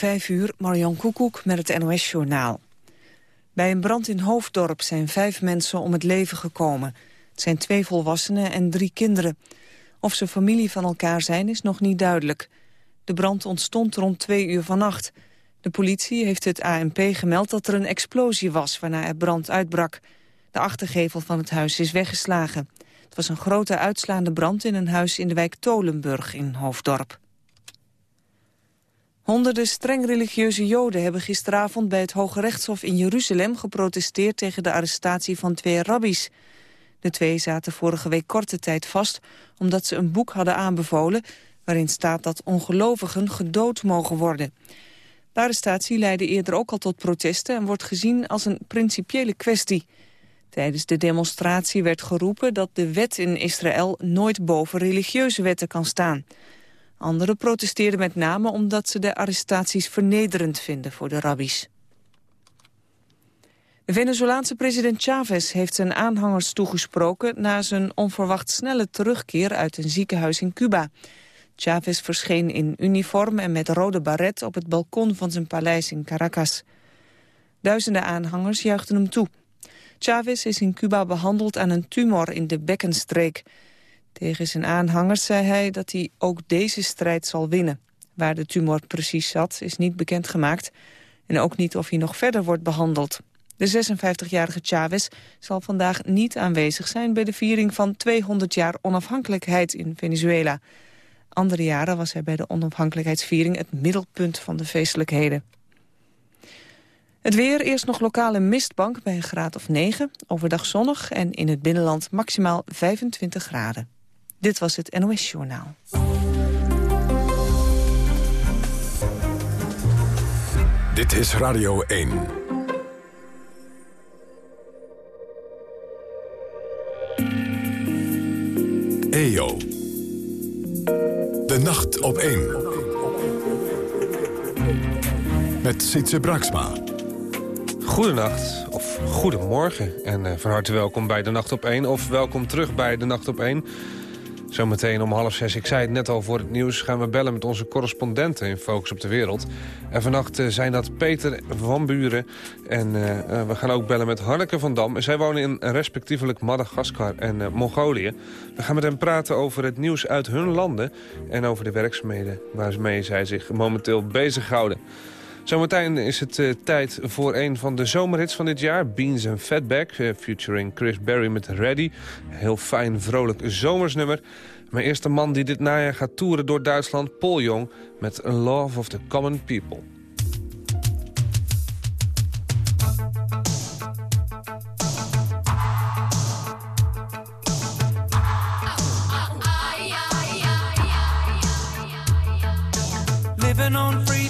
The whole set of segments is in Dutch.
Vijf uur, Marion Koekoek met het NOS-journaal. Bij een brand in Hoofddorp zijn vijf mensen om het leven gekomen. Het zijn twee volwassenen en drie kinderen. Of ze familie van elkaar zijn is nog niet duidelijk. De brand ontstond rond twee uur vannacht. De politie heeft het ANP gemeld dat er een explosie was... waarna er brand uitbrak. De achtergevel van het huis is weggeslagen. Het was een grote uitslaande brand in een huis in de wijk Tolenburg in Hoofddorp. Honderden streng religieuze joden hebben gisteravond bij het Hoge Rechtshof in Jeruzalem geprotesteerd tegen de arrestatie van twee rabbies. De twee zaten vorige week korte tijd vast omdat ze een boek hadden aanbevolen waarin staat dat ongelovigen gedood mogen worden. De arrestatie leidde eerder ook al tot protesten en wordt gezien als een principiële kwestie. Tijdens de demonstratie werd geroepen dat de wet in Israël nooit boven religieuze wetten kan staan. Anderen protesteerden met name omdat ze de arrestaties vernederend vinden voor de rabbies. De Venezolaanse president Chavez heeft zijn aanhangers toegesproken... na zijn onverwacht snelle terugkeer uit een ziekenhuis in Cuba. Chavez verscheen in uniform en met rode baret... op het balkon van zijn paleis in Caracas. Duizenden aanhangers juichten hem toe. Chavez is in Cuba behandeld aan een tumor in de bekkenstreek. Tegen zijn aanhangers zei hij dat hij ook deze strijd zal winnen. Waar de tumor precies zat is niet bekendgemaakt... en ook niet of hij nog verder wordt behandeld. De 56-jarige Chavez zal vandaag niet aanwezig zijn... bij de viering van 200 jaar onafhankelijkheid in Venezuela. Andere jaren was hij bij de onafhankelijkheidsviering... het middelpunt van de feestelijkheden. Het weer, eerst nog lokale mistbank bij een graad of 9. Overdag zonnig en in het binnenland maximaal 25 graden. Dit was het NOS Journaal. Dit is Radio 1. EO. De nacht op 1. Met Sietse Braksma. Goedenacht, of goedemorgen. En uh, van harte welkom bij De Nacht op 1. Of welkom terug bij De Nacht op 1. Zometeen om half zes, ik zei het net al voor het nieuws... gaan we bellen met onze correspondenten in Focus op de Wereld. En vannacht uh, zijn dat Peter van Buren. En uh, we gaan ook bellen met Hanneke van Dam. Zij wonen in respectievelijk Madagaskar en Mongolië. We gaan met hen praten over het nieuws uit hun landen... en over de werkzaamheden waarmee zij zich momenteel bezighouden. Zometeen is het uh, tijd voor een van de zomerhits van dit jaar. Beans and Fatback, uh, featuring Chris Berry met Ready. Heel fijn, vrolijk zomersnummer. Maar eerst de man die dit najaar gaat toeren door Duitsland, Paul Jong... met Love of the Common People. Living on free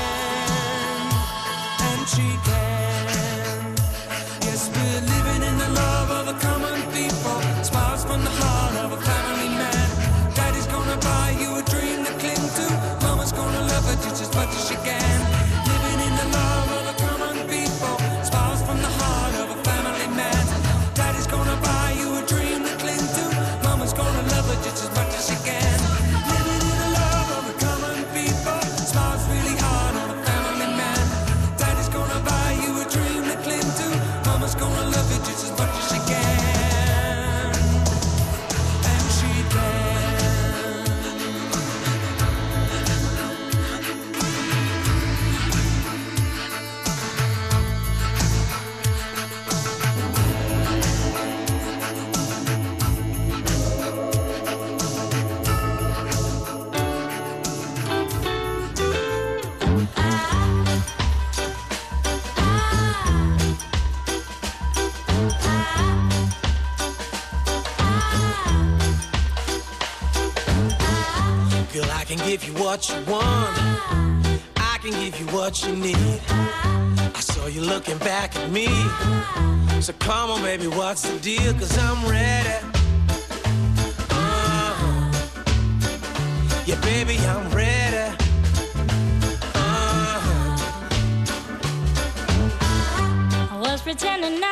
she can. what you need. I saw you looking back at me. So come on, baby, what's the deal? Cause I'm ready. Uh, yeah, baby, I'm ready. Uh, I was pretending I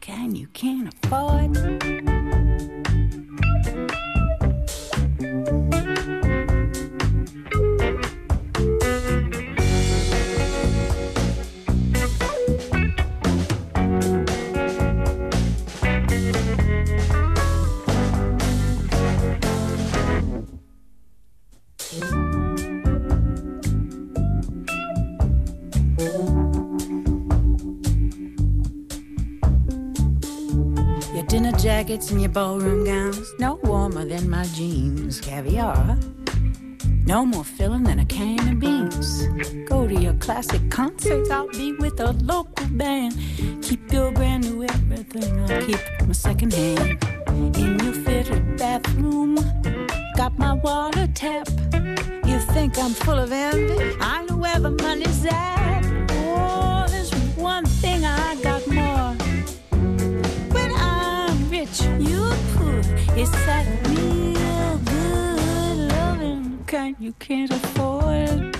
kind you can't afford. And your ballroom gowns, no warmer than my jeans. Caviar, no more filling than a can of beans. Go to your classic concerts, I'll be with a local band. Keep your brand new everything, I'll keep my second hand. In your fitted bathroom, got my water tap. You think I'm full of envy? I know where the money's at. Oh, there's one thing I got you can't afford.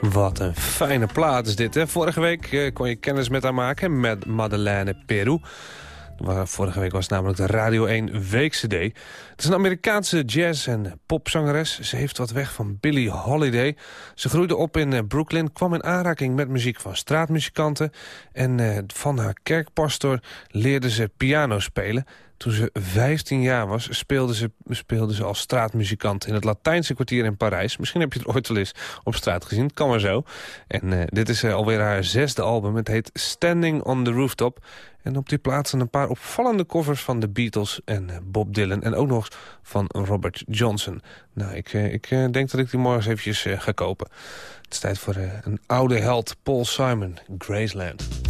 Wat een fijne plaat is dit, hè? Vorige week eh, kon je kennis met haar maken met Madeleine Peru. Vorige week was namelijk de Radio 1 Week-CD. Het is een Amerikaanse jazz- en popzangeres. Ze heeft wat weg van Billie Holiday. Ze groeide op in eh, Brooklyn, kwam in aanraking met muziek van straatmuzikanten... en eh, van haar kerkpastor leerde ze piano spelen... Toen ze 15 jaar was, speelde ze, speelde ze als straatmuzikant in het Latijnse kwartier in Parijs. Misschien heb je het ooit wel eens op straat gezien, kan maar zo. En eh, dit is eh, alweer haar zesde album, het heet Standing on the Rooftop. En op die plaatsen een paar opvallende covers van de Beatles en eh, Bob Dylan... en ook nog van Robert Johnson. Nou, ik, ik denk dat ik die morgen eens eventjes ga kopen. Het is tijd voor een oude held, Paul Simon, Graceland.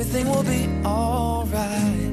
everything will be alright.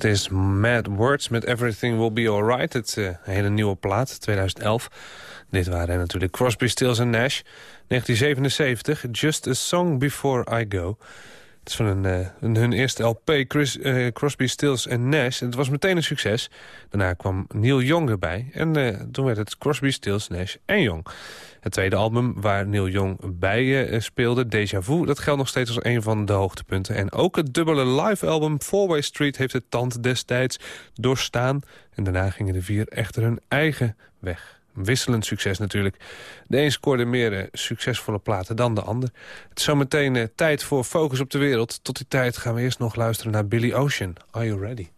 Dit Mad Words met Everything Will Be Alright. Het eh, hele nieuwe plaat, 2011. Dit waren natuurlijk Crosby, Stills Nash. 1977, Just a Song Before I Go. Het is van een, eh, een- hun eerste LP, eh, Crosby, Stills Nash. Het was meteen een succes. Daarna kwam Neil Young erbij. En toen werd het Crosby, Stills, Nash en Young. Het tweede album waar Neil Young bij eh, speelde, Deja Vu... dat geldt nog steeds als een van de hoogtepunten. En ook het dubbele live-album Four-Way Street... heeft het tand destijds doorstaan. En daarna gingen de vier echter hun eigen weg. Wisselend succes natuurlijk. De een scoorde meer eh, succesvolle platen dan de ander. Het is zometeen eh, tijd voor Focus op de Wereld. Tot die tijd gaan we eerst nog luisteren naar Billy Ocean. Are you ready?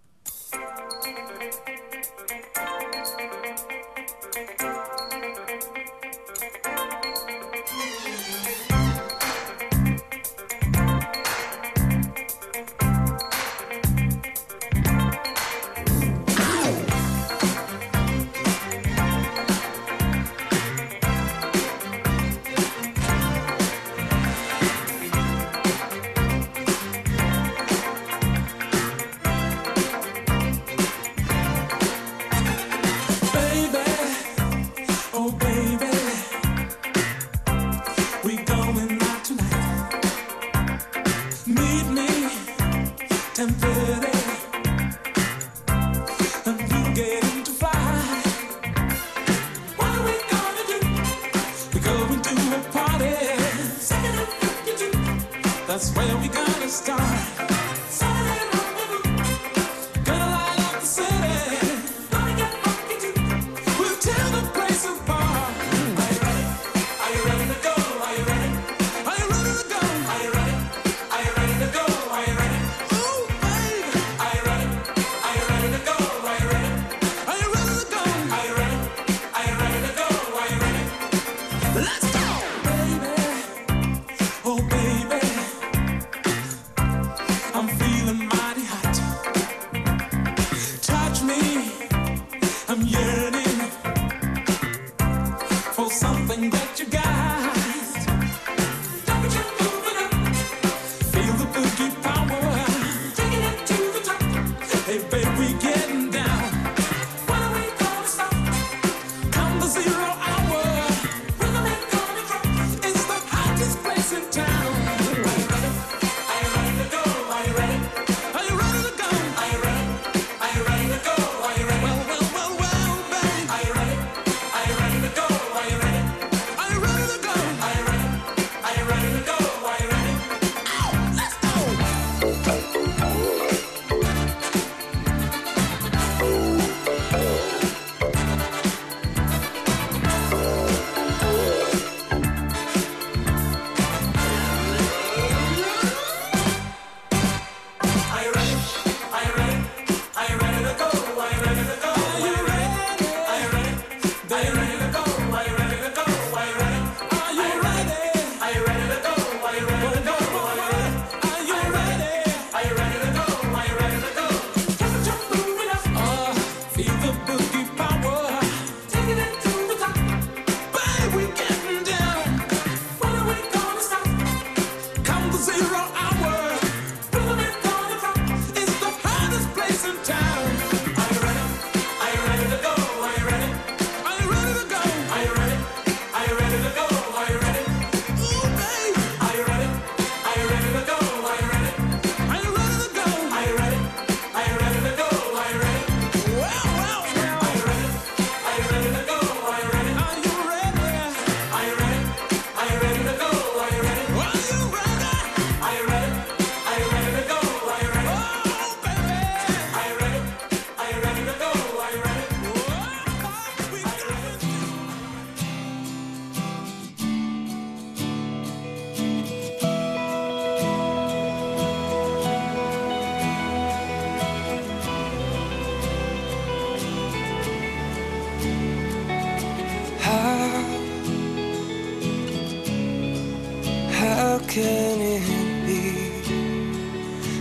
How can it be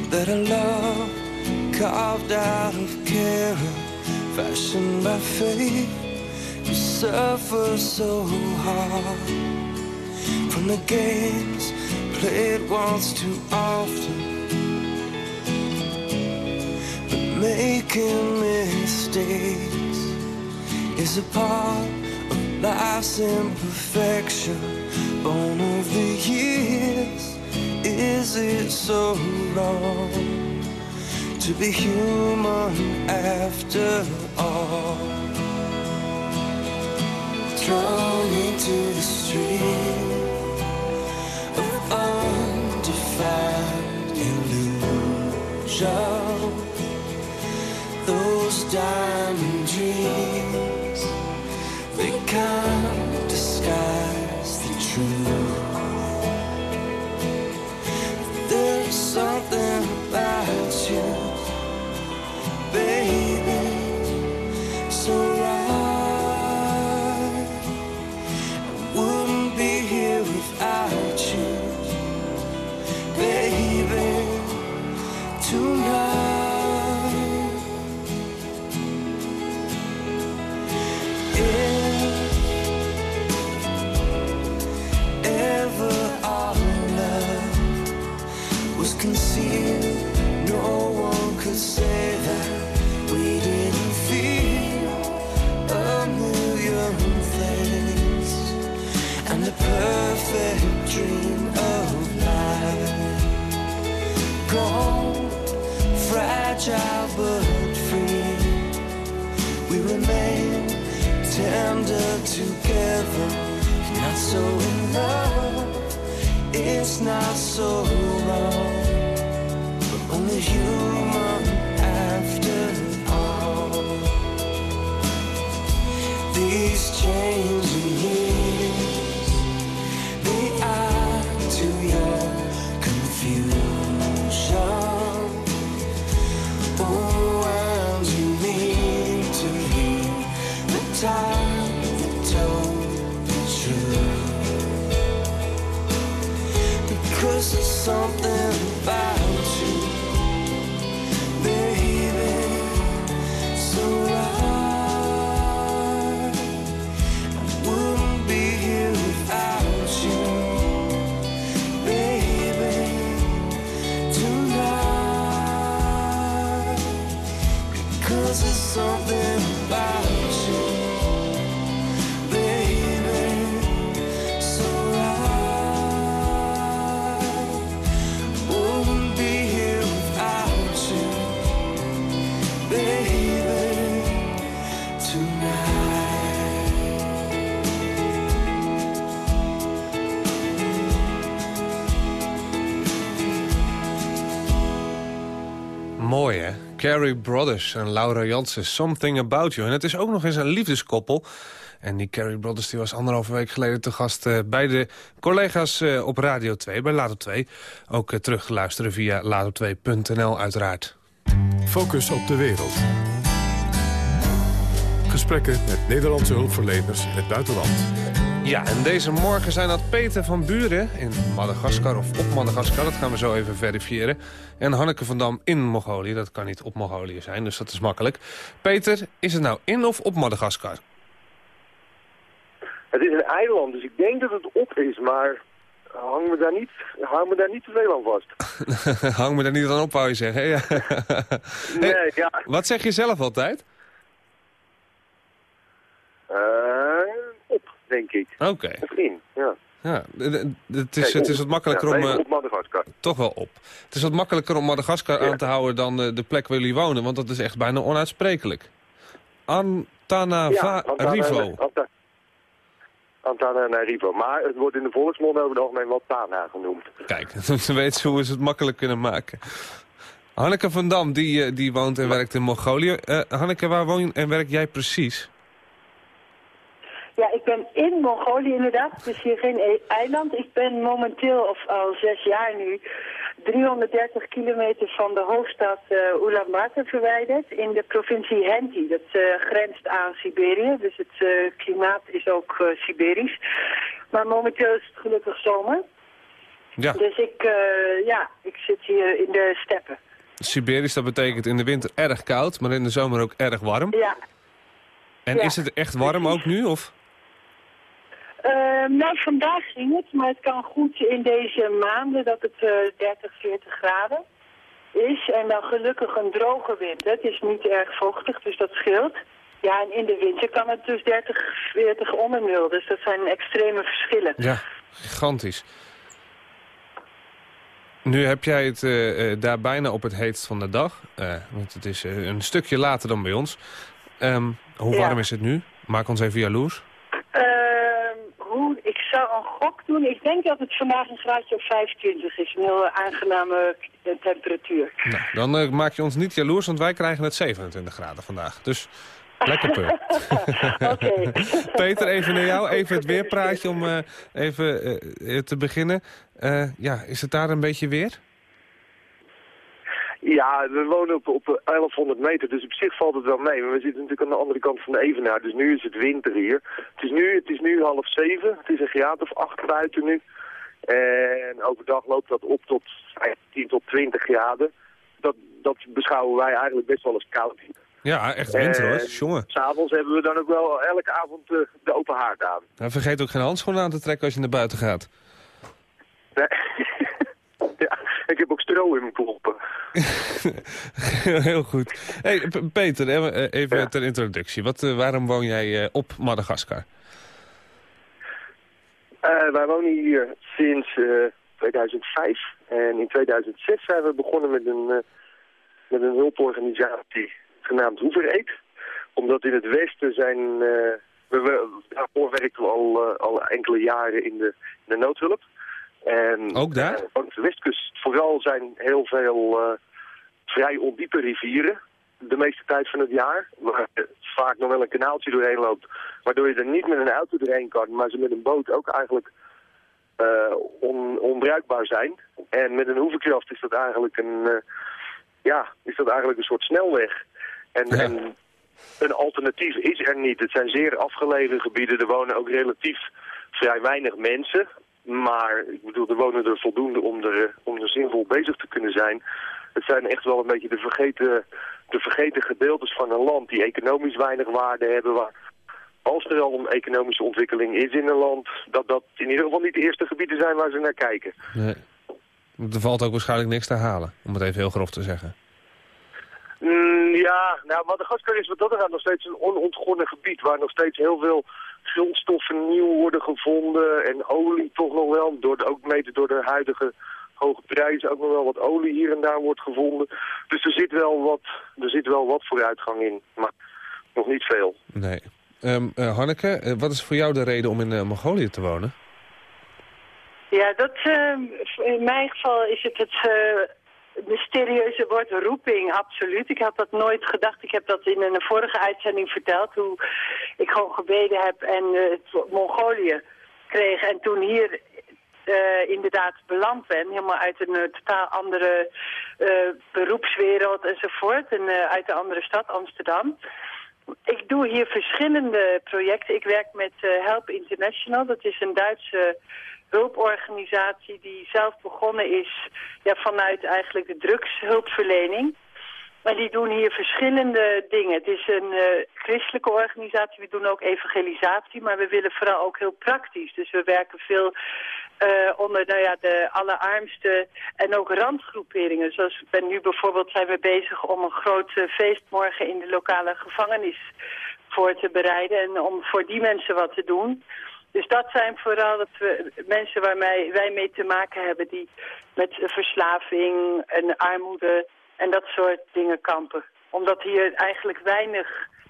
that a love carved out of care, fashioned by faith, you suffer so hard from the games played once too often? But making mistakes is a part of life's imperfection bone of the years. Is it so wrong to be human after all? Thrown into the stream of undefined illusion. Those diamond dreams, they can't disguise. under together. Not so in love. It's not so wrong. But only human after all. These changes. Carrie Brothers en Laura Jansen, Something About You. En het is ook nog eens een liefdeskoppel. En die Carrie Brothers die was anderhalve week geleden te gast... eh, bij de collega's eh, op Radio 2, bij Later 2. Ook eh, terug te luisteren via later2.nl uiteraard. Focus op de wereld. Gesprekken met Nederlandse hulpverleners in het buitenland. Ja, en deze morgen zijn dat Peter van Buren in Madagaskar, of op Madagaskar, dat gaan we zo even verifiëren. En Hanneke van Dam in Mongolië, dat kan niet op Mongolië zijn, dus dat is makkelijk. Peter, is het nou in of op Madagaskar? Het is een eiland, dus ik denk dat het op is, maar hang me daar niet, hang me daar niet te veel aan vast. Hang me daar niet aan op, wou je zeggen. Ja. Nee, ja. Wat zeg je zelf altijd? eh, denk ik. Oké. In, ja. Ja, het is, het is wat makkelijker Ja, om... nee, eh, op Madagaskar. toch wel op. Het is wat makkelijker om Madagaskar Ja. aan te houden dan eh, de plek waar jullie wonen, want dat is echt bijna onuitsprekelijk. Antananarivo. Anta- Antananarivo. Maar het wordt in de volksmond over het algemeen wel Tana genoemd. Kijk, dan weet ze hoe ze het makkelijk kunnen maken. Hanneke van Dam, die, eh, die woont en werkt in Mongolië. Hanneke, waar woon en werk jij precies? Ja, ik ben in Mongolië inderdaad, dus hier geen e- eiland. Ik ben momenteel, of al zes jaar nu, 330 kilometer van de hoofdstad uh, Ulaanbaatar verwijderd in de provincie Henti. Dat eh, grenst aan Siberië, dus het eh, klimaat is ook Siberisch. Maar momenteel is het gelukkig zomer. Ja, Dus ik, ja, ik zit hier in de steppen. Siberisch, dat betekent in de winter erg koud, maar in de zomer ook erg warm. Ja, En ja, is het echt warm ook nu? Of? Eh, nou, vandaag ging het, maar het kan goed in deze maanden dat het eh 30, 40 graden is. En dan gelukkig een droge winter. Het is niet erg vochtig, dus dat scheelt. Ja, en in de winter kan het dus 30, 40 onder nul. Dus dat zijn extreme verschillen. Ja, gigantisch. Nu heb jij het eh, eh, daar bijna op het heetst van de dag. eh, want het is een stukje later dan bij ons. Ehm, hoe Ja. warm is het nu? Maak ons even jaloers. Ehm, hoe, ik zou een gok doen. Ik denk dat het vandaag een graadje of 25 is. Een heel aangename eh, temperatuur. Nou, dan eh, maak je ons niet jaloers, want wij krijgen het 27 graden vandaag. Dus lekker. Oké. Peter, even naar jou. Even het weerpraatje om eh, even te beginnen. Ja, is het daar een beetje weer? Ja, we wonen op, op 1100 meter, dus op zich valt het wel mee. Maar we zitten natuurlijk aan de andere kant van de Evenaar, dus nu is het winter hier. Het is nu, het is nu half zeven, het is een graad of acht buiten nu. En overdag loopt dat op tot 15 tot 20 graden. Dat, dat beschouwen wij eigenlijk best wel als koud. Ja, echt winter hoor. En Jongen. S'avonds hebben we dan ook wel elke avond eh, de open haard aan. Nou, vergeet ook geen handschoenen aan te trekken als je naar buiten gaat. Nee. ja, ik heb ook stro in mijn kloppen. Heel goed. Hey, Peter, eh, even Ja. ter introductie. Wat, eh, waarom woon jij eh, op Madagaskar? Eh, wij wonen hier sinds eh, 2005 en in 2006 zijn we begonnen met een, met een hulporganisatie genaamd Hoevereet. Omdat in het westen zijn, we, we, daarvoor werkten we al, al enkele jaren in de, in de noodhulp. En, Ook daar? op de westkust vooral zijn heel veel eh, vrij ondiepe rivieren de meeste tijd van het jaar. Waar vaak nog wel een kanaaltje doorheen loopt. Waardoor je er niet met een auto doorheen kan, maar ze met een boot ook eigenlijk eh, on, onbruikbaar zijn. En met een hoevenkracht is dat eigenlijk een, ja, is dat eigenlijk een soort snelweg. En, Ja. en een alternatief is er niet. Het zijn zeer afgelegen gebieden. Er wonen ook relatief vrij weinig mensen. Maar ik bedoel, er wonen er voldoende om er, eh, om er zinvol bezig te kunnen zijn. Het zijn echt wel een beetje de vergeten, de vergeten gedeeltes van een land die economisch weinig waarde hebben. Waar, als er al een economische ontwikkeling is in een land, dat dat in ieder geval niet de eerste gebieden zijn waar ze naar kijken. Nee. Er valt ook waarschijnlijk niks te halen, om het even heel grof te zeggen. Mm, ja, nou, Madagaskar is wat dat er gaat nog steeds een onontgonnen gebied... waar nog steeds heel veel grondstoffen nieuw worden gevonden... en olie toch nog wel, door de, ook mede door de huidige hoge prijzen... ook nog wel wat olie hier en daar wordt gevonden. Dus er zit wel wat, er zit wel wat vooruitgang in, maar nog niet veel. Nee. Ehm, eh, Hanneke, eh, wat is voor jou de reden om in eh, Mongolië te wonen? Ja, dat, eh, in mijn geval is het het eh, mysterieuze woord roeping, absoluut. Ik had dat nooit gedacht. Ik heb dat in een vorige uitzending verteld, hoe ik gewoon gebeden heb en eh, Mongolië kreeg. En toen hier eh, inderdaad beland ben, helemaal uit een eh, totaal andere beroepswereld enzovoort. En uit een andere stad, Amsterdam. Ik doe hier verschillende projecten. Ik werk met Help International. Dat is een Duitse hulporganisatie die zelf begonnen is ja, vanuit eigenlijk de drugshulpverlening. Maar die doen hier verschillende dingen. Het is een eh, christelijke organisatie. We doen ook evangelisatie, maar we willen vooral ook heel praktisch. Dus we werken veel eh, onder nou ja, de allerarmste en ook randgroeperingen. Zoals ik ben nu bijvoorbeeld zijn we bezig om een groot eh, feest morgen in de lokale gevangenis voor te bereiden. En om voor die mensen wat te doen. Dus dat zijn vooral dat we, mensen waarmee wij mee te maken hebben die met verslaving en armoede en dat soort dingen kampen. Omdat hier eigenlijk weinig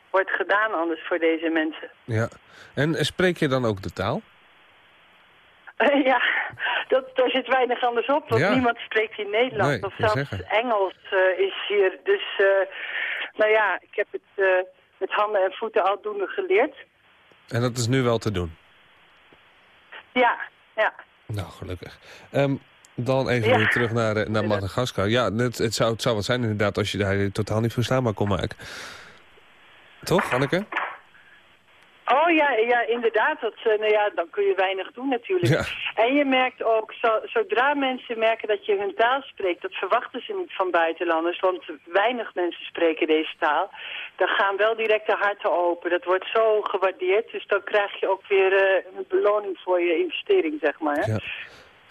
wordt gedaan anders voor deze mensen. Ja. En spreek je dan ook de taal? ja, dat, daar zit weinig anders op, want Ja. niemand spreekt hier Nederlands. Nee, of zelfs zeggen. Engels eh, is hier. Dus, eh, nou ja, ik heb het eh, met handen en voeten aldoende geleerd. En dat is nu wel te doen? Ja, ja. Nou, gelukkig. Ehm, dan even Ja. weer terug naar, eh, naar Madagaskar. Ja, het, het, zou, het zou wat zijn inderdaad als je daar totaal niet verstaanbaar kon maken. Toch, Hanneke? Oh ja, ja inderdaad. Dat, eh, nou ja, dan kun je weinig doen natuurlijk. Ja. En je merkt ook, zo, zodra mensen merken dat je hun taal spreekt, dat verwachten ze niet van buitenlanders, want weinig mensen spreken deze taal. Dan gaan wel direct de harten open. Dat wordt zo gewaardeerd, dus dan krijg je ook weer eh, een beloning voor je investering, zeg maar. Hè? Ja.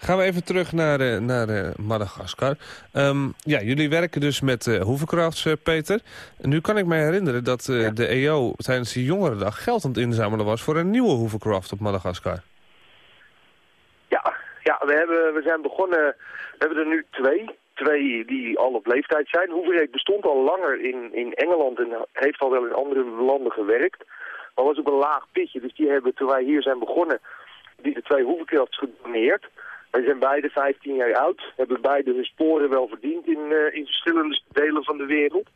Gaan we even terug naar, eh, naar eh, Madagaskar. Ehm, ja, jullie werken dus met eh, Peter. Nu kan ik me herinneren dat de EO tijdens de Jongerendag geld aan het inzamelen was voor een nieuwe hoevencraft op Madagaskar. Ja, ja we, hebben, we zijn begonnen, we hebben er nu twee. Twee die al op leeftijd zijn. Hoevereek bestond al langer in, in Engeland en heeft al wel in andere landen gewerkt. Maar was op een laag pitje, dus die hebben toen wij hier zijn begonnen, die de twee hoevenkrafts gedoneerd. Wij zijn beide 15 jaar oud, hebben beide hun sporen wel verdiend in, eh, in verschillende delen van de wereld.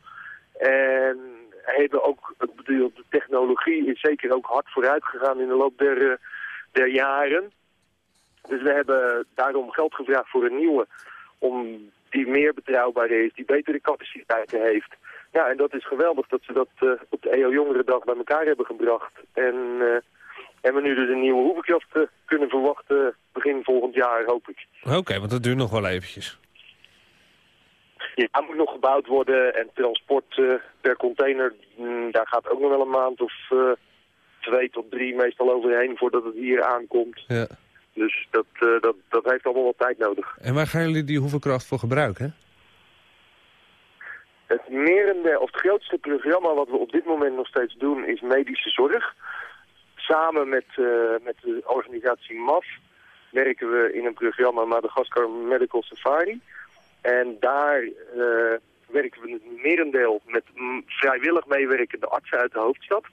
En hebben ook, bedoel, de technologie is zeker ook hard vooruit gegaan in de loop der, eh, der jaren. Dus we hebben daarom geld gevraagd voor een nieuwe, om die meer betrouwbaar is, die betere capaciteiten heeft. Ja, en dat is geweldig dat ze dat eh, op de EO Jongerendag bij elkaar hebben gebracht. En, en we nu dus een nieuwe hoevenkracht eh, kunnen verwachten begin volgend jaar, hoop ik. Oké, want dat duurt nog wel eventjes. Ja, moet nog gebouwd worden en transport eh, per container, mm, daar gaat ook nog wel een maand of eh, twee tot drie meestal overheen voordat het hier aankomt. Ja. Dus dat, dat, dat heeft allemaal wat tijd nodig. En waar gaan jullie die hoevenkracht voor gebruiken? Het merende, of het grootste programma wat we op dit moment nog steeds doen is medische zorg. Samen met, eh, met de organisatie MAF werken we in een programma Madagascar Medical Safari. En daar eh, werken we het merendeel met vrijwillig meewerkende artsen uit de hoofdstad.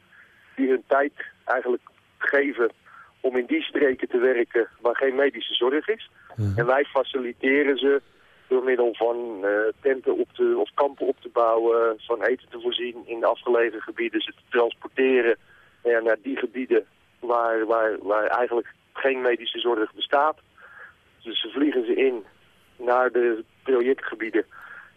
Die hun tijd eigenlijk geven om in die streken te werken waar geen medische zorg is. En wij faciliteren ze door middel van eh, tenten op te, of kampen op te bouwen, van eten te voorzien in de afgelegen gebieden, ze te transporteren ja, naar die gebieden waar, waar, waar eigenlijk geen medische zorg bestaat. Dus ze vliegen ze in naar de projectgebieden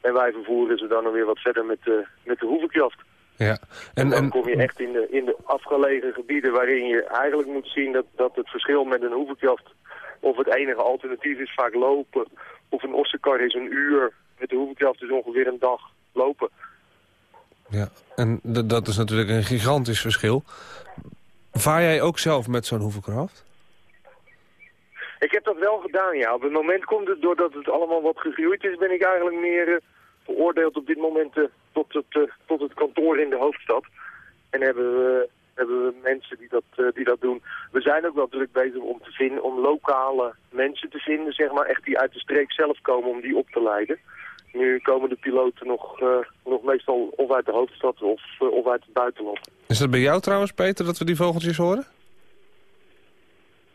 en wij vervoeren ze dan nog weer wat verder met de, met de hoevenkracht. Ja. En, En, dan kom je echt in de, in de afgelegen gebieden waarin je eigenlijk moet zien dat, dat het verschil met een hoevenkracht of het enige alternatief is vaak lopen. Of een ossenkar is een uur. Met de hoevenkracht is ongeveer een dag lopen. Ja. en dat is natuurlijk een gigantisch verschil. Vaar jij ook zelf met zo'n hoevenkracht? Ik heb dat wel gedaan, ja. Op het moment komt het doordat het allemaal wat gegroeid is, ben ik eigenlijk meer eh, veroordeeld op dit moment eh, tot, het, eh, tot het kantoor in de hoofdstad. En hebben we, hebben we mensen die dat, die dat doen. We zijn ook wel druk bezig om te vinden, om lokale mensen te vinden, zeg maar, echt die uit de streek zelf komen om die op te leiden. Nu komen de piloten nog, eh, nog meestal of uit de hoofdstad of, eh, of uit het buitenland. Is dat bij jou trouwens, Peter, dat we die vogeltjes horen?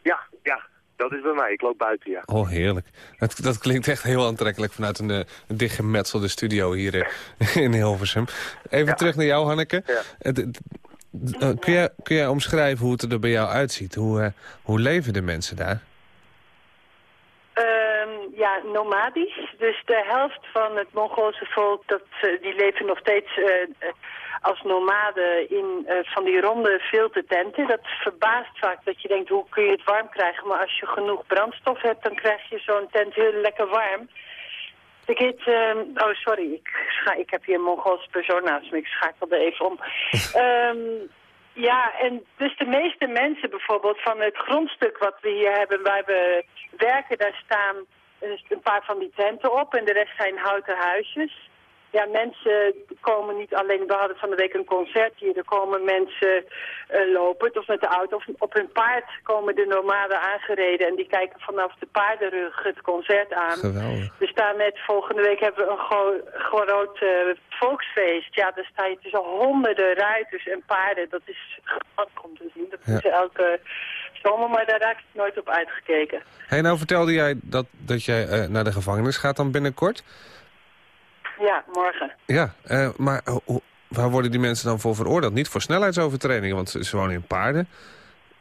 Ja, ja, dat is bij mij. Ik loop buiten, ja. Oh, heerlijk. Dat, dat klinkt echt heel aantrekkelijk vanuit een, eh, een dichtgemetselde studio hier eh, in Hilversum. Even terug naar jou, Hanneke. Ja. Eh, kun, jij, kun jij omschrijven hoe het er bij jou uitziet? Hoe, eh, hoe leven de mensen daar? Ja, nomadisch. Dus de helft van het Mongoolse volk, dat, eh, die leven nog steeds eh, eh, als nomaden in van die ronde filtertenten. Dat verbaast vaak dat je denkt, hoe kun je het warm krijgen? Maar als je genoeg brandstof hebt, dan krijg je zo'n tent heel lekker warm. Ik heet, oh sorry, ik, scha ik heb hier een Mongoolse persoon naast me, ik schakelde even om. Ehm, ja, en dus de meeste mensen bijvoorbeeld van het grondstuk wat we hier hebben, waar we werken, daar staan dus een paar van die tenten op en de rest zijn houten huisjes. Ja, mensen komen niet alleen, we hadden van de week een concert hier, er komen mensen eh, lopend of met de auto of op hun paard komen de nomaden aangereden en die kijken vanaf de paardenrug het concert aan. Geweldig. We staan net, volgende week hebben we een gro- groot eh, volksfeest. Ja, daar sta je tussen honderden ruiters en paarden. Dat is geweldig om te zien. Dat Ja. is elke zomer, maar daar raak ik nooit op uitgekeken. Hey, nou vertelde jij dat, dat jij eh, naar de gevangenis gaat dan binnenkort. Ja, morgen. Ja, eh, maar ho- waar worden die mensen dan voor veroordeeld? Niet voor snelheidsovertredingen, want ze, ze wonen in paarden.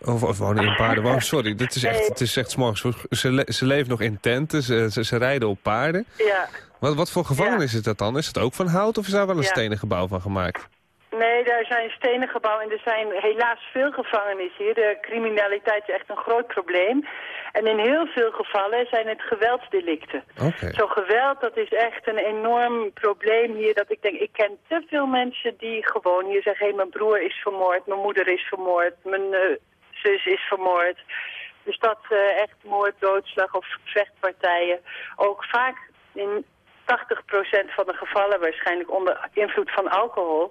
Of, of wonen in paarden. Wow, sorry, dit is echt, het is echt morgens. Ze, le- ze leven nog in tenten, ze, ze, ze rijden op paarden. Ja. Wat, wat voor gevangenis is dat dan? Is het ook van hout of is daar wel een Ja. stenen gebouw van gemaakt? Nee, daar zijn stenen gebouwen en er zijn helaas veel gevangenissen hier. De criminaliteit is echt een groot probleem. En in heel veel gevallen zijn het geweldsdelicten. Oké. Zo geweld, dat is echt een enorm probleem hier. Dat ik denk, ik ken te veel mensen die gewoon hier zeggen... hé, mijn broer is vermoord, mijn moeder is vermoord, mijn eh, zus is vermoord. Dus dat eh, echt moord, doodslag of vechtpartijen. Ook vaak in 80% van de gevallen waarschijnlijk onder invloed van alcohol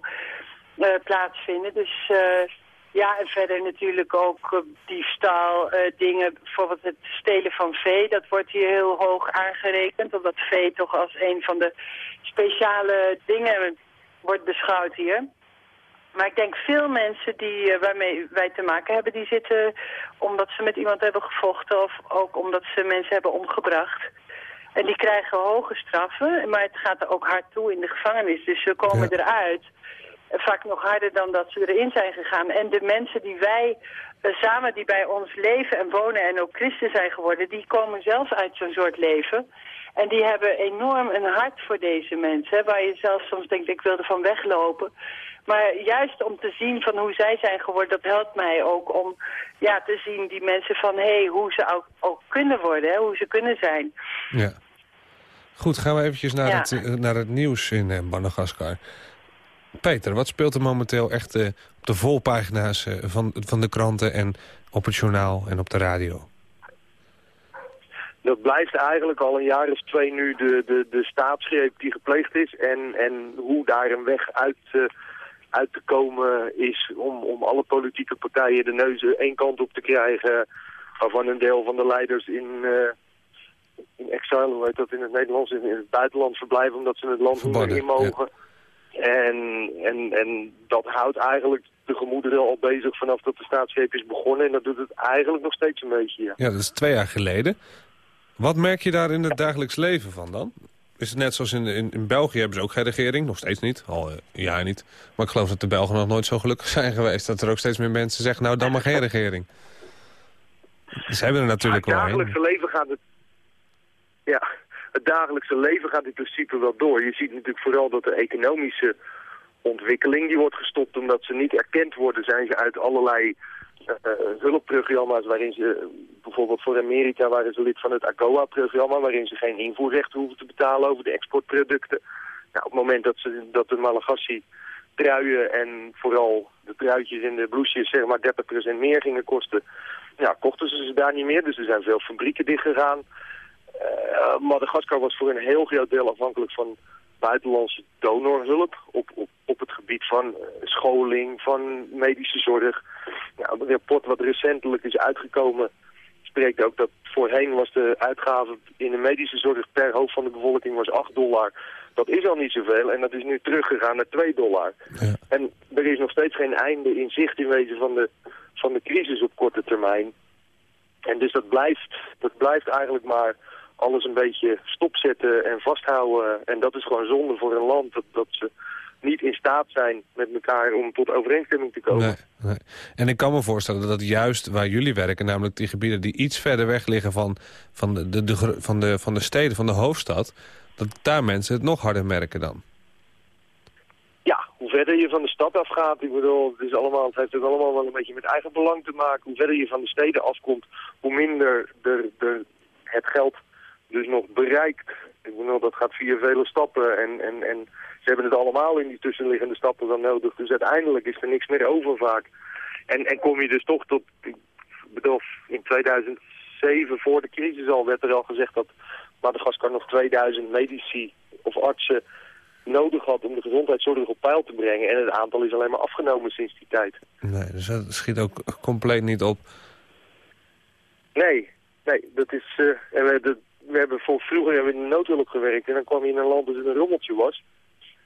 plaatsvinden. Dus eh, ja, en verder natuurlijk ook eh, diefstal, eh, dingen, bijvoorbeeld het stelen van vee, dat wordt hier heel hoog aangerekend, omdat vee toch als een van de speciale dingen wordt beschouwd hier. Maar ik denk veel mensen die, eh, waarmee wij te maken hebben, die zitten omdat ze met iemand hebben gevochten of ook omdat ze mensen hebben omgebracht. En die krijgen hoge straffen, maar het gaat er ook hard toe in de gevangenis. Dus ze komen Ja. eruit. Vaak nog harder dan dat ze erin zijn gegaan. En de mensen die wij eh, samen, die bij ons leven en wonen en ook christen zijn geworden, die komen zelf uit zo'n soort leven. En die hebben enorm een hart voor deze mensen. Hè, waar je zelfs soms denkt, ik wil ervan weglopen. Maar juist om te zien van hoe zij zijn geworden, dat helpt mij ook om ja, te zien die mensen van hé, hey, hoe ze ook, ook kunnen worden, hè, hoe ze kunnen zijn. Ja. Goed, gaan we eventjes naar, Ja. het, eh, naar het nieuws in eh Madagaskar. Peter, wat speelt er momenteel echt eh, op de volpagina's eh, van, van de kranten... en op het journaal en op de radio? Dat blijft eigenlijk al een jaar of twee nu de, de, de staatsgreep die gepleegd is. En, en hoe daar een weg uit, eh, uit te komen is om, om alle politieke partijen de neuzen één kant op te krijgen. Waarvan een deel van de leiders in, in exile, hoe heet dat in het Nederlands, in, het buitenland verblijven omdat ze het land niet meer in mogen. En, en, en dat houdt eigenlijk de gemoederen al bezig vanaf dat de staatsgreep is begonnen. En dat doet het eigenlijk nog steeds een beetje, ja. Ja, dat is twee jaar geleden. Wat merk je daar in het dagelijks leven van dan? Is het net zoals in, in, in België hebben ze ook geen regering? Nog steeds niet, al eh, een jaar niet. Maar ik geloof dat de Belgen nog nooit zo gelukkig zijn geweest... dat er ook steeds meer mensen zeggen, nou dan maar geen regering. Ze hebben er natuurlijk het wel dagelijkse leven gaat het... Ja, het dagelijkse leven gaat in principe wel door. Je ziet natuurlijk vooral dat de economische ontwikkeling... die wordt gestopt omdat ze niet erkend worden... zijn ze uit allerlei eh, eh, hulpprogramma's... waarin ze bijvoorbeeld voor Amerika... waren ze lid van het AGOA-programma... waarin ze geen invoerrechten hoeven te betalen over de exportproducten. Nou, op het moment dat, ze, dat de Malagasy truien en vooral de truitjes en de blouses zeg maar 30% meer gingen kosten ja, kochten ze ze daar niet meer. Dus er zijn veel fabrieken dichtgegaan. Uh, Madagaskar was voor een heel groot deel afhankelijk van, buitenlandse donorhulp op, op, op het gebied van eh, scholing, van medische zorg. Nou, het rapport wat recentelijk is uitgekomen spreekt ook dat voorheen was de uitgave in de medische zorg per hoofd van de bevolking was 8 dollar. Dat is al niet zoveel en dat is nu teruggegaan naar 2 dollar. Ja. En er is nog steeds geen einde in zicht in wezen van de, van de crisis op korte termijn. En dus dat blijft, dat blijft eigenlijk maar alles een beetje stopzetten en vasthouden. En dat is gewoon zonde voor een land dat, dat ze niet in staat zijn met elkaar om tot overeenstemming te komen. Nee, nee. En ik kan me voorstellen dat juist waar jullie werken... namelijk die gebieden die iets verder weg liggen van, van, de, de, de, van, de, van de steden, van de hoofdstad... dat daar mensen het nog harder merken dan. Ja, hoe verder je van de stad afgaat, ik bedoel, het, is allemaal, het heeft ook allemaal wel een beetje met eigen belang te maken. Hoe verder je van de steden afkomt, hoe minder er, er het geld dus nog bereikt. Ik bedoel, dat gaat via vele stappen en, en, en ze hebben het allemaal in die tussenliggende stappen dan nodig. Dus uiteindelijk is er niks meer over vaak. En, en kom je dus toch tot, ik bedoel, in 2007, voor de crisis al, werd er al gezegd dat Madagaskar nog 2000 medici of artsen nodig had om de gezondheidszorg op peil te brengen. En het aantal is alleen maar afgenomen sinds die tijd. Nee, dus dat schiet ook compleet niet op. Nee, nee, dat is... eh, en we, we hebben voor vroeger hebben in de noodhulp gewerkt en dan kwam je in een land dat het een rommeltje was.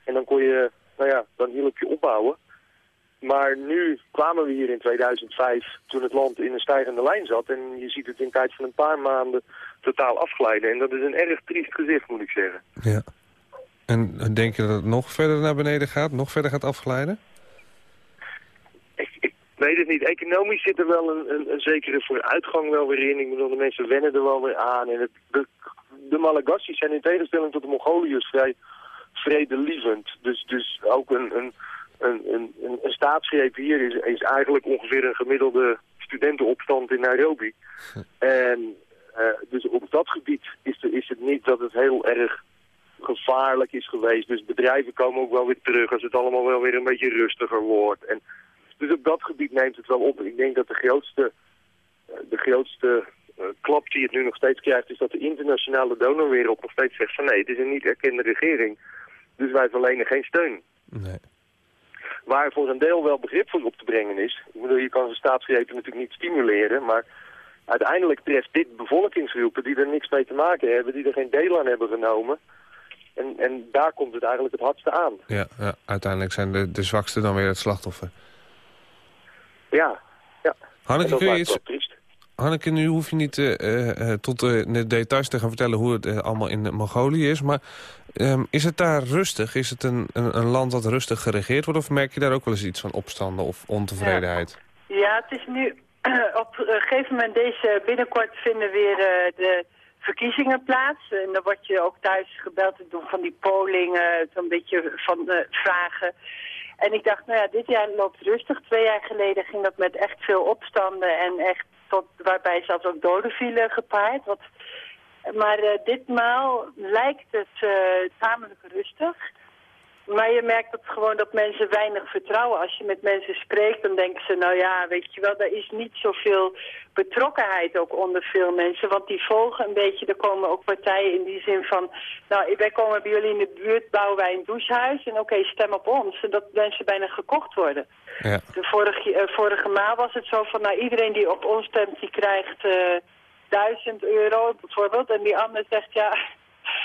En dan kon je, nou ja, dan hielp je opbouwen. Maar nu kwamen we hier in 2005 toen het land in een stijgende lijn zat. En je ziet het in tijd van een paar maanden totaal afglijden. En dat is een erg triest gezicht, moet ik zeggen. Ja. En denk je dat het nog verder naar beneden gaat? Nog verder gaat afglijden? Weet het niet. Economisch zit er wel een, een, een zekere vooruitgang wel weer in. Ik bedoel, de mensen wennen er wel weer aan. En het, de, de zijn in tegenstelling tot de Mongoliërs vrij vredelievend. Dus, dus ook een, een, een, een, een, een staatsgreep hier is, is eigenlijk ongeveer een gemiddelde studentenopstand in Nairobi. En eh, dus op dat gebied is, de, is het niet dat het heel erg gevaarlijk is geweest. Dus bedrijven komen ook wel weer terug als het allemaal wel weer een beetje rustiger wordt. En dus op dat gebied neemt het wel op. Ik denk dat de grootste, eh, de grootste eh, klap die het nu nog steeds krijgt... is dat de internationale donorwereld nog steeds zegt van... nee, het is een niet erkende regering. Dus wij verlenen geen steun. Nee. Waar voor een deel wel begrip voor op te brengen is. Ik bedoel, je kan zijn staatsgrepen natuurlijk niet stimuleren... maar uiteindelijk treft dit bevolkingsgroepen die er niks mee te maken hebben... die er geen deel aan hebben genomen... En, en daar komt het eigenlijk het hardste aan. Ja, ja, uiteindelijk zijn de, de zwakste dan weer het slachtoffer. Ja, ja. Hanneke, kun je iets... nu hoef je niet eh, eh, eh, tot in de details te gaan vertellen hoe het allemaal in Mongolië is. Maar ehm, is het daar rustig? Is het een, een, een land dat rustig geregeerd wordt? Of merk je daar ook wel eens iets van opstanden of ontevredenheid? Ja, het is nu op een gegeven moment deze binnenkort vinden weer eh, de verkiezingen plaats. En dan word je ook thuis gebeld te doen van die pollingen, zo'n beetje van de vragen. En ik dacht, nou ja, dit jaar loopt rustig. Twee jaar geleden ging dat met echt veel opstanden en echt tot waarbij zelfs ook doden vielen gepaard. Wat, maar eh, ditmaal lijkt het eh, tamelijk rustig. Maar je merkt dat gewoon dat mensen weinig vertrouwen. Als je met mensen spreekt, dan denken ze, nou ja, weet je wel, er is niet zoveel betrokkenheid ook onder veel mensen. Want die volgen een beetje, er komen ook partijen in die zin van, nou, wij komen bij jullie in de buurt, bouwen wij een douchehuis. En oké, stem op ons. En dat mensen bijna gekocht worden. Ja. De vorige, eh, vorige maal was het zo van, nou, iedereen die op ons stemt, die krijgt eh 1000 euro bijvoorbeeld. En die ander zegt, ja...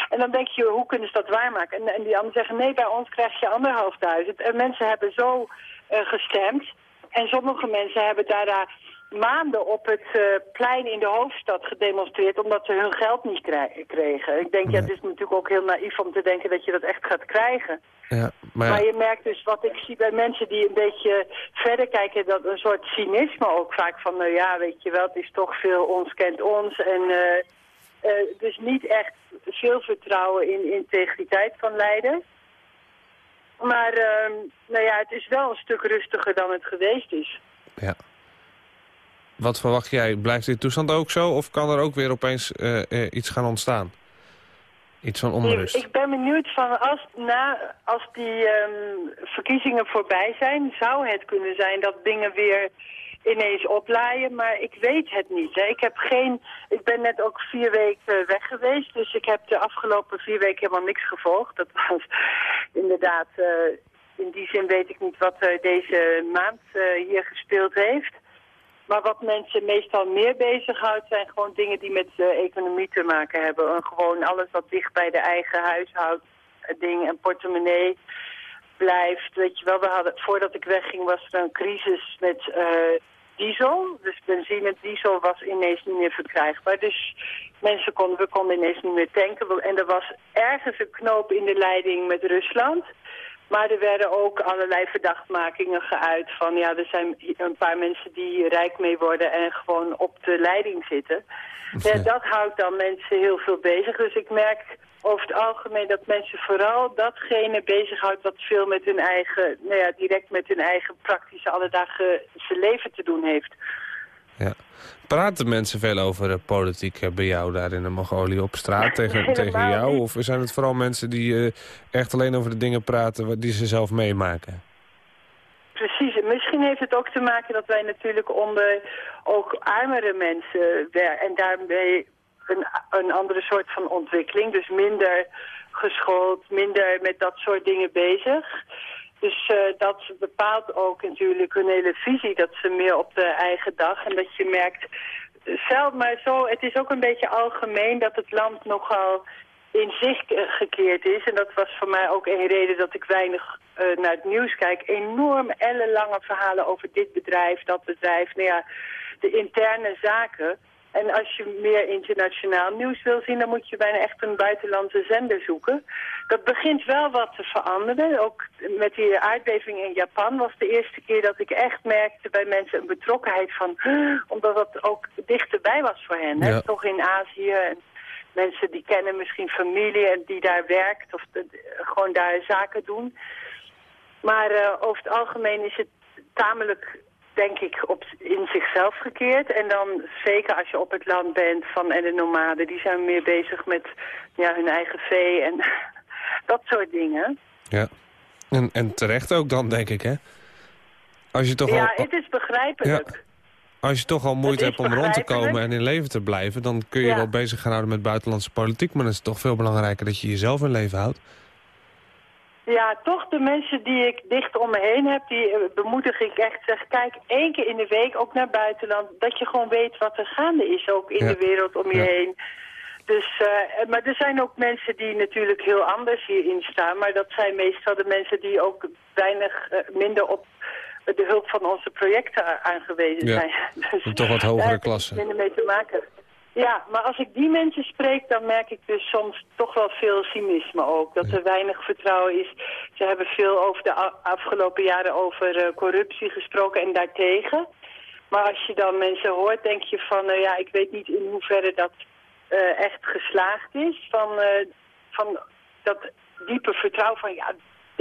En dan denk je, hoe kunnen ze dat waarmaken? En, en die anderen zeggen, nee, bij ons krijg je anderhalf duizend. En mensen hebben zo eh, gestemd. En sommige mensen hebben daarna maanden op het eh, plein in de hoofdstad gedemonstreerd... omdat ze hun geld niet kregen. Ik denk, ja, het is natuurlijk ook heel naïef om te denken dat je dat echt gaat krijgen. Ja, maar Maar je merkt dus wat ik zie bij mensen die een beetje verder kijken, dat een soort cynisme ook vaak van, nou ja, weet je wel, het is toch veel ons kent ons. En eh, dus niet echt veel vertrouwen in integriteit van leiders. Maar ehm, nou ja, het is wel een stuk rustiger dan het geweest is. ja. Wat verwacht jij? Blijft dit toestand ook zo? Of kan er ook weer opeens eh, eh, iets gaan ontstaan? Iets van onrust? Ik, ik ben benieuwd van als, na, als die ehm, verkiezingen voorbij zijn, zou het kunnen zijn dat dingen weer ineens oplaaien, maar ik weet het niet. Hè. Ik heb geen, ik ben net ook vier weken weg geweest, dus ik heb de afgelopen vier weken helemaal niks gevolgd. Dat was inderdaad, eh, in die zin weet ik niet wat er deze maand eh, hier gespeeld heeft. Maar wat mensen meestal meer bezighoudt zijn gewoon dingen die met eh, economie te maken hebben. En gewoon alles wat dicht bij de eigen huishouding en portemonnee blijft. Weet je wel, we hadden, voordat ik wegging was er een crisis met eh, diesel. Dus benzine, diesel was ineens niet meer verkrijgbaar. Dus mensen konden, we konden ineens niet meer tanken. En er was ergens een knoop in de leiding met Rusland. Maar er werden ook allerlei verdachtmakingen geuit van... ja, er zijn een paar mensen die rijk mee worden en gewoon op de leiding zitten. Ja, dat houdt dan mensen heel veel bezig. Dus ik merk over het algemeen dat mensen vooral datgene bezighoudt... wat veel met hun eigen, nou ja, direct met hun eigen praktische alledaagse leven te doen heeft. Ja. Praten mensen veel over eh, politiek eh, bij jou daar in de Mongolië op straat tegen, tegen jou? niet. Of zijn het vooral mensen die eh, echt alleen over de dingen praten die ze zelf meemaken? Precies, en misschien heeft het ook te maken dat wij natuurlijk onder ook armere mensen werken en daarmee een, een andere soort van ontwikkeling, dus minder geschoold, minder met dat soort dingen bezig. Dus eh, dat bepaalt ook natuurlijk hun hele visie, dat ze meer op de eigen dag en dat je merkt, zelf maar zo, het is ook een beetje algemeen dat het land nogal in zich eh, gekeerd is. En dat was voor mij ook een reden dat ik weinig eh, naar het nieuws kijk. Enorm ellenlange verhalen over dit bedrijf, dat bedrijf. Nou ja, de interne zaken. En als je meer internationaal nieuws wil zien, dan moet je bijna echt een buitenlandse zender zoeken. Dat begint wel wat te veranderen. Ook met die aardbeving in Japan was de eerste keer dat ik echt merkte bij mensen een betrokkenheid van... omdat dat ook dichterbij was voor hen. Hè? Ja. Toch in Azië en mensen die kennen misschien familie en die daar werkt of de- gewoon daar zaken doen. Maar eh, over het algemeen is het tamelijk, denk ik, op, in zichzelf gekeerd. En dan zeker als je op het land bent van en de nomaden, die zijn meer bezig met ja, hun eigen vee en dat soort dingen. Ja. En, en terecht ook dan, denk ik, hè? Als je toch ja, al, het is begrijpelijk. als je toch al moeite hebt om rond te komen en in leven te blijven... dan kun je Ja. wel bezig gaan houden met buitenlandse politiek... maar dan is het toch veel belangrijker dat je jezelf in leven houdt. Ja, toch de mensen die ik dicht om me heen heb, die eh, bemoedig ik echt. Zeg, kijk één keer in de week ook naar buitenland. Dat je gewoon weet wat er gaande is ook in Ja. de wereld om je Ja. heen. Dus, eh, maar er zijn ook mensen die natuurlijk heel anders hierin staan. Maar dat zijn meestal de mensen die ook weinig eh, minder op de hulp van onze projecten aangewezen Ja. zijn. Dus, toch wat hogere daar heeft klasse. het minder mee te maken. Ja, maar als ik die mensen spreek, dan merk ik dus soms toch wel veel cynisme ook. Dat er weinig vertrouwen is. Ze hebben veel over de afgelopen jaren over eh, corruptie gesproken en daartegen. Maar als je dan mensen hoort, denk je van, nou ja, ik weet niet in hoeverre dat eh, echt geslaagd is. Van, eh, van dat diepe vertrouwen van, ja,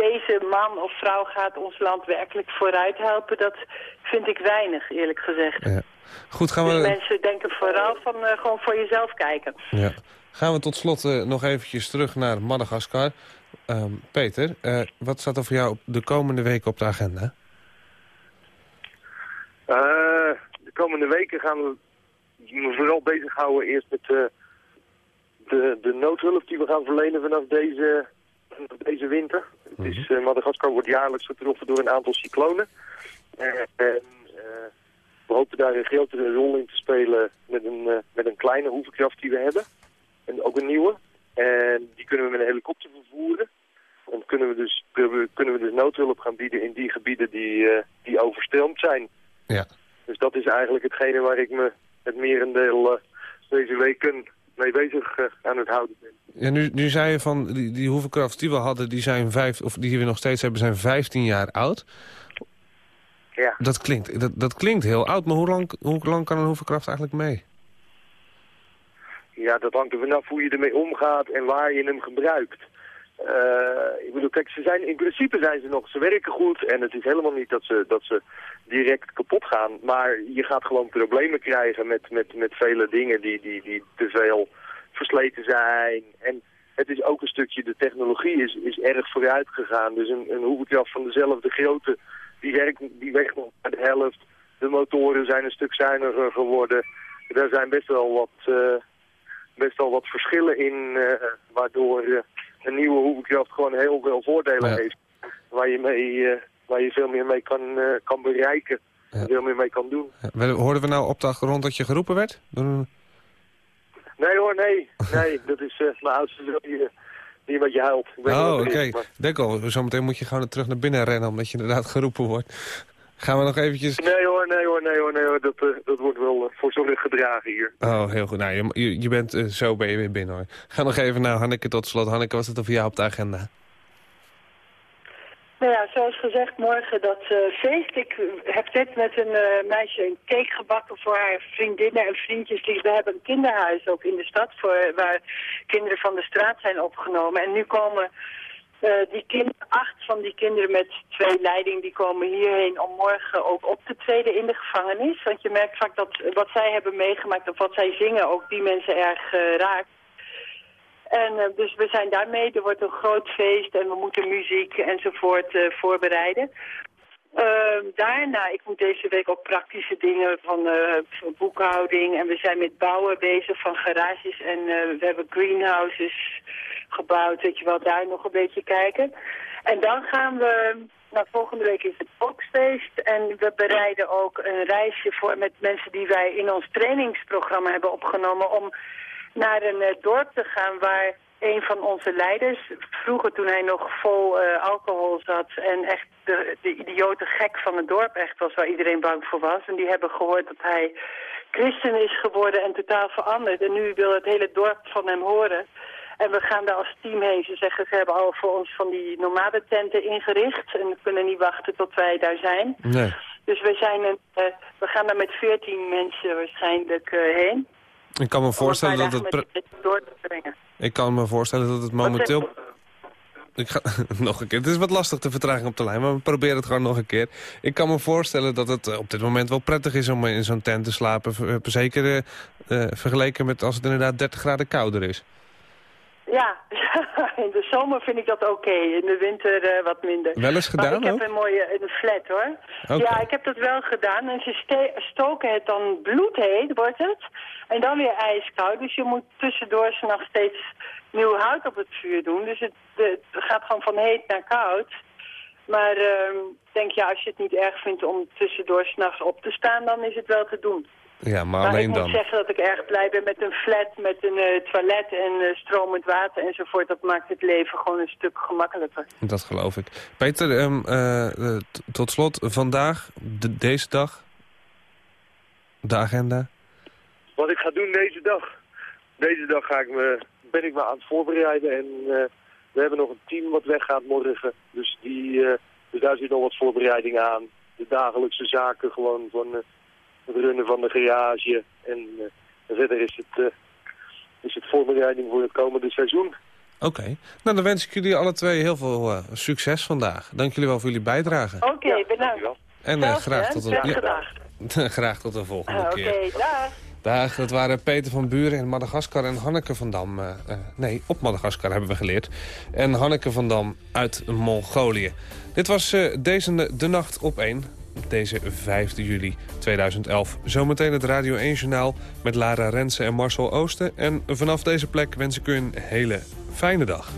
deze man of vrouw gaat ons land werkelijk vooruit helpen. Dat vind ik weinig, eerlijk gezegd. Ja. Goed, gaan Dus we, mensen denken vooral van eh, gewoon voor jezelf kijken. ja. gaan we tot slot eh, nog eventjes terug naar Madagaskar. Ehm, Peter, eh, wat staat er voor jou op de komende weken op de agenda? Eh, de komende weken gaan we me vooral bezighouden eerst met eh, de, de noodhulp die we gaan verlenen vanaf deze, deze winter. Het is, eh, Madagaskar wordt jaarlijks getroffen door een aantal cyclonen. Eh, en eh, we hopen daar een grotere rol in te spelen met een, met een kleine hoevenkracht die we hebben. En ook een nieuwe. En die kunnen we met een helikopter vervoeren. Dan kunnen we dus, kunnen we, dus noodhulp gaan bieden in die gebieden die, die overstroomd zijn. Ja. Dus dat is eigenlijk hetgene waar ik me het merendeel deze weken mee bezig eh, aan het houden ben. Ja, nu, nu zei je van die, die die we hadden, die zijn vijf, of die we nog steeds hebben, zijn 15 jaar oud. Ja. Dat klinkt, dat, dat klinkt heel oud, maar hoe lang, hoe lang kan een hoevenkracht eigenlijk mee? Ja, dat hangt er vanaf hoe je ermee omgaat en waar je hem gebruikt. Eh, ik bedoel, kijk, ze zijn, in principe zijn ze nog, ze werken goed en het is helemaal niet dat ze, dat ze direct kapot gaan. Maar je gaat gewoon problemen krijgen met, met, met vele dingen die, die, die te veel versleten zijn. En het is ook een stukje, de technologie is, is erg vooruit gegaan. Dus een, een hoevenkracht van dezelfde grootte, die werkt, die werkt nog maar de helft de motoren zijn een stuk zuiniger geworden. Er zijn best wel wat, eh, best wel wat verschillen in, eh, waardoor een nieuwe hovercraft gewoon heel veel voordelen Ja. heeft. Waar je, mee, eh, waar je veel meer mee kan, eh, kan bereiken. En veel meer mee kan doen. Hoorden we nou op de achtergrond dat je geroepen werd? Nee hoor, nee. Nee, dat is eh, mijn oudste die, die huilt. Ik weet Oh, wat oké. er is, maar- Denk al, zometeen moet je gewoon terug naar binnen rennen... omdat je inderdaad geroepen wordt. Gaan we nog eventjes... Nee hoor, nee hoor, nee hoor, nee hoor. Dat, eh, dat wordt wel eh, voor zorg gedragen hier. Oh, heel goed. Nou, je, je, je bent, eh, zo ben je weer binnen, hoor. Ga nog even naar Hanneke tot slot. Hanneke, was het over jou op de agenda? Nou ja, zoals gezegd, morgen dat eh, feest. Ik heb net met een eh, meisje een cake gebakken voor haar vriendinnen en vriendjes. Die, we hebben een kinderhuis ook in de stad voor, waar kinderen van de straat zijn opgenomen. En nu komen eh, die kinderen, acht van die kinderen met twee leiding, die komen hierheen om morgen ook op te treden in de gevangenis. Want je merkt vaak dat wat zij hebben meegemaakt of wat zij zingen ook die mensen erg eh, raakt. En eh, dus we zijn daarmee, er wordt een groot feest en we moeten muziek enzovoort voorbereiden. Ehm, daarna, ik moet deze week ook praktische dingen van eh, van boekhouding en we zijn met bouwen bezig van garages en eh, we hebben greenhouses gebouwd, weet je wel, daar nog een beetje kijken. En dan gaan we, nou volgende week is het volksfeest en we bereiden ook een reisje voor met mensen die wij in ons trainingsprogramma hebben opgenomen om naar een eh, dorp te gaan waar een van onze leiders, vroeger toen hij nog vol eh, alcohol zat en echt de, de idiote gek van het dorp echt was, waar iedereen bang voor was. En die hebben gehoord dat hij christen is geworden en totaal veranderd. En nu wil het hele dorp van hem horen. En we gaan daar als team heen. Ze zeggen, ze hebben al voor ons van die nomadententen ingericht. En we kunnen niet wachten tot wij daar zijn. Nee. Dus we, zijn een, eh, we gaan daar met veertien mensen waarschijnlijk eh, heen. Ik kan me voorstellen dat het... door te brengen. Ik kan me voorstellen dat het momenteel... Ik ga, nog een keer. Het is wat lastig de vertraging op de lijn, maar we proberen het gewoon nog een keer. Ik kan me voorstellen dat het eh, op dit moment wel prettig is om in zo'n tent te slapen. Eh, Zeker eh, vergeleken met als het inderdaad 30 graden kouder is. Ja, in de zomer vind ik dat oké. In de winter eh, wat minder. Wel eens maar gedaan ik heb een mooie een flat hoor. Ja, ik heb dat wel gedaan. En ze stoken het dan bloedheet, wordt het. En dan weer ijskoud. Dus je moet tussendoor s'nachts steeds nieuw hout op het vuur doen. Dus het, het gaat gewoon van heet naar koud. Maar ehm, ik denk ja, als je het niet erg vindt om tussendoor s'nachts op te staan, dan is het wel te doen. Ja, maar Maar ik alleen moet dan. zeggen dat ik erg blij ben met een flat, met een eh, toilet en eh, stromend water enzovoort. Dat maakt het leven gewoon een stuk gemakkelijker. Dat geloof ik. Peter, ehm, eh, tot slot, vandaag, de- deze dag, de agenda. Wat ik ga doen deze dag. Deze dag ga ik me, ben ik me aan het voorbereiden en eh, we hebben nog een team wat weggaat morgen. Dus, die, eh, dus daar zit nog wat voorbereiding aan. De dagelijkse zaken gewoon van het runnen van de garage. En eh, verder is het, eh, is het voorbereiding voor het komende seizoen. Oké. Nou, dan wens ik jullie alle twee heel veel eh, succes vandaag. Dank jullie wel voor jullie bijdrage. Oké, bedankt. En eh, Zelfs, graag, tot een, ja, graag tot de volgende Ah, keer. Oké, dag. Dag, dat waren Peter van Buren in Madagaskar en Hanneke van Dam. eh, eh, nee, op Madagaskar hebben we geleerd. En Hanneke van Dam uit Mongolië. Dit was eh, deze De Nacht op 1. Deze 5 juli 2011. Zometeen het Radio 1 Journaal met Lara Rensen en Marcel Oosten. En vanaf deze plek wens ik u een hele fijne dag.